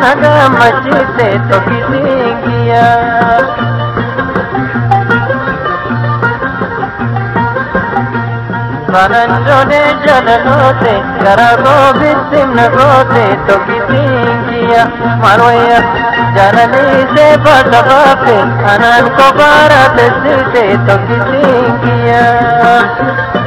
koo firfirna goote shakkisuunkiya hangaru gara koo baay'ise hawwa ututee na biira oolte na gammachiifte tokkisiinkiya Bananjone jalaloote gara koo bittimna goote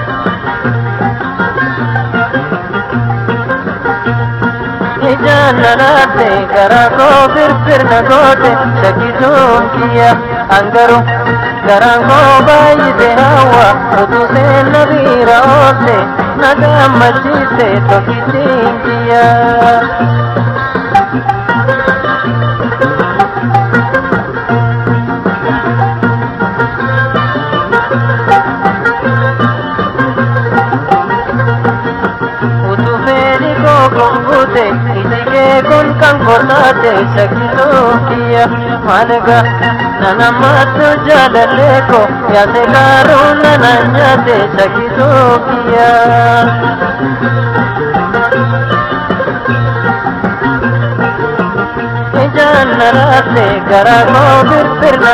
bata baafe anaan kobaara tessite tokkisiinkiya. Jaalalaate gara koo firfirna goote shakkisuunkiya hangaru garaan koo baay'ise hawwa utuu seenna biira oolte na gammachiiste tokkisiinkiya. Utufeeni koo gonguute itikee kun kan godhaate shakkisuukiya maaliga nanammattu jaalallee koo yaase gaaruu nana nyaate shakkisuukiya. Jaalalaate gara koo firfirna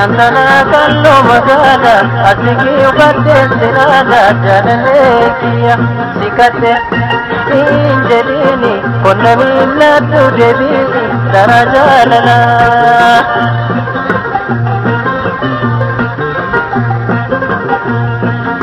ಎಂದನ ಕಲ್ಲು ಮಗನ ಅತಿಗೆ ಬದ್ದೆಂದಿನಾದ ಜನನೇಕಿಯ ಸಿಗತೆ ನೀಂಜಲೀನಿ ಕೊನ್ನವಿಲ್ಲ ತುಜಲೀನಿ ದರ ಜಾಲನ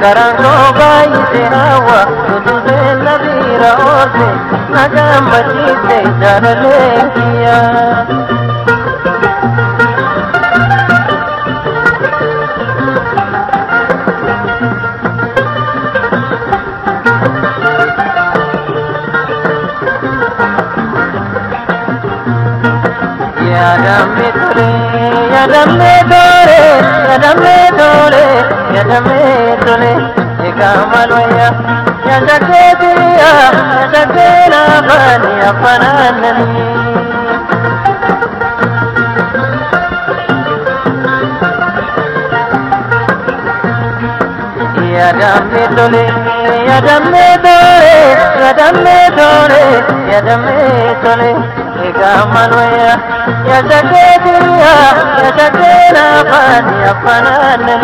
nama ormaattiin wallaale shakkisuukiya. Jaalalaate garaa koo firfirna goote shakkisuukiya ఎడమే డోరే ఎడమే డోరే ఎడమే Dole కామలయ్య ఎడకే దియా ఎడకే రాబని అపనాన్నని ఎడమే Dole ఎడమే డోరే ఎడమే డోరే ఎడమే Dole gamalwaya ya dade duniya ya dade na fani ya fananin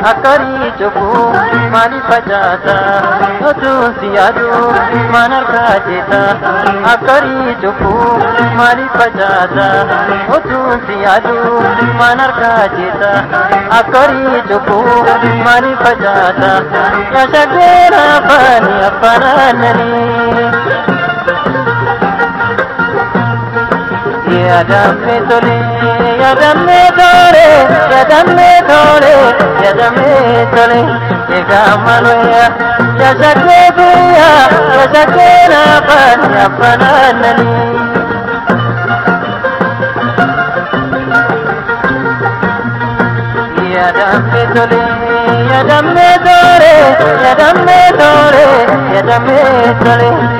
मानी चुकू मानी पजा माना अकरी झुकूं मानी पजाज़ा अचूं मानर अकरी झुकूं मानी पजा था maaliif facaasa. Otuusi aduu manarraa jita akkarii cubbuu maaliif facaasa. Yaashagdeera afaani afanaananii. Yadame tole, yadame tole, yadame tole, yadame tole, ega maloya, yashake biya, yashake na pani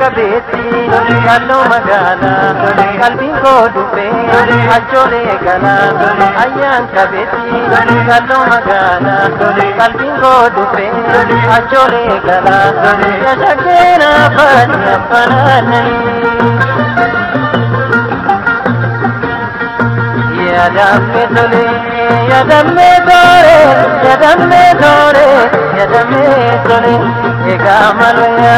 qabeetti kalloo magaala qalbiin koo dhufe achoolee gala ayyaan qabeetti kalloo magaala qalbiin tole ega maloya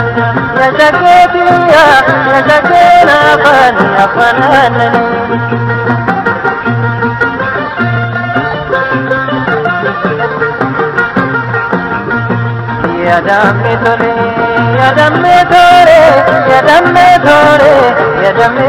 yajake diya yajake na bani apananani yadamme tole yadamme tore yadamme tore yadamme